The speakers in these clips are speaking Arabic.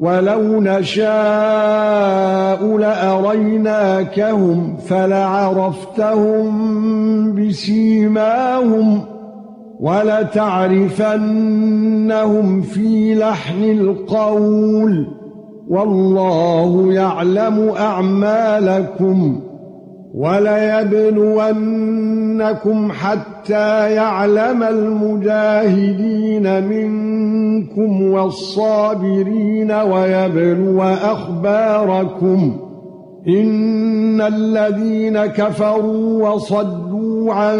ولو نشاء لاريناكهم فلعرفتهم بسيماهم ولتعرفنهم في لحن القول والله يعلم اعمالكم وَلَيَبْلُوَنَّكُمْ حَتَّى يَعْلَمَ الْمُجَاهِدِينَ مِنكُمْ وَالصَّابِرِينَ وَيَبْلُوَ أَخْبَارَكُمْ إِنَّ الَّذِينَ كَفَرُوا وَصَدُّوا عَن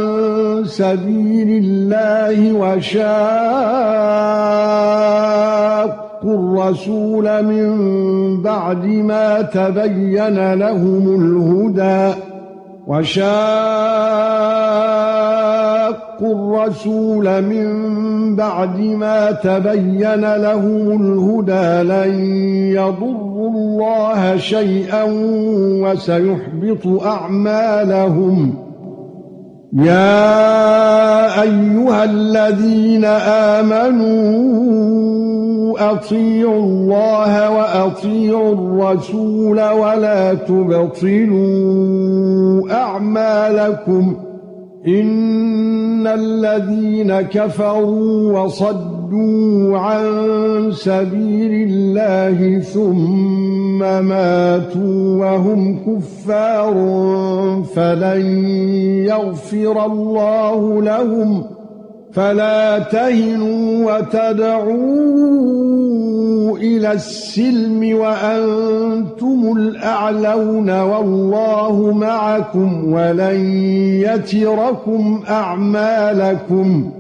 سَبِيلِ اللَّهِ وَشَاقُّوا الرَّسُولَ مِن بَعْدِ مَا تَبَيَّنَ لَهُمُ الْهُدَى وَشَاقُّوا الرَّسُولَ مِن بَعْدِ مَا تَبَيَّنَ لَهُمُ الْهُدَى لَن يَضُرُّوا اللَّهَ شَيْئًا وَسَيُحْبِطُ أَعْمَالَهُمْ يَا أَيُّهَا الَّذِينَ آمَنُوا أطيعوا الله وأطيعوا الرسول ولا تبطلوا أعمالكم إن الذين كفروا وصدوا عن سبيل الله ثم ماتوا وهم كفار فلن يغفر الله لهم فلا تهنوا وتدعوا إلى السلم وأنتم الاعلون والله معكم ولن يتركم اعمالكم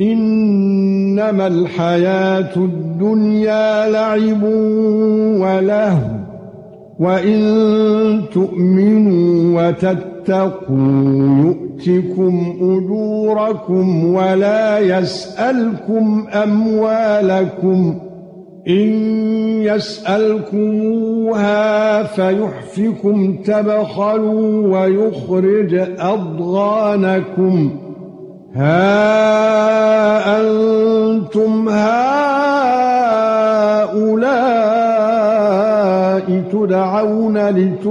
إنما الحياة الدنيا لعب ولهو وإن تؤمنوا وتتقوا يؤتكم أجوركم ولا يسألكم أموالكم إن يسألكموها فيحفكم تبخلوا ويخرج أضغانكم. ها أنتم هؤلاء تدعون لتنفقوا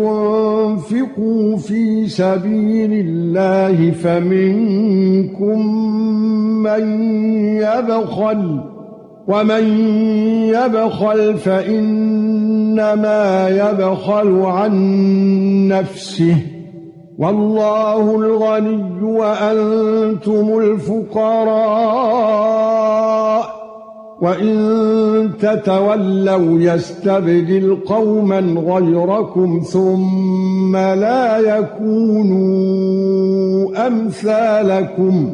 في سبيل الله فمنكم من يبخل ومن يبخل فإنما يبخل عن نفسه. والله الغني وأنتم الفقراء. وَإِن تَتَوَلَّوْا يَسْتَبْدِلْ قَوْمًا غَيْرَكُمْ ثُمَّ لَا يَكُونُوا أَمْثَالَكُمْ.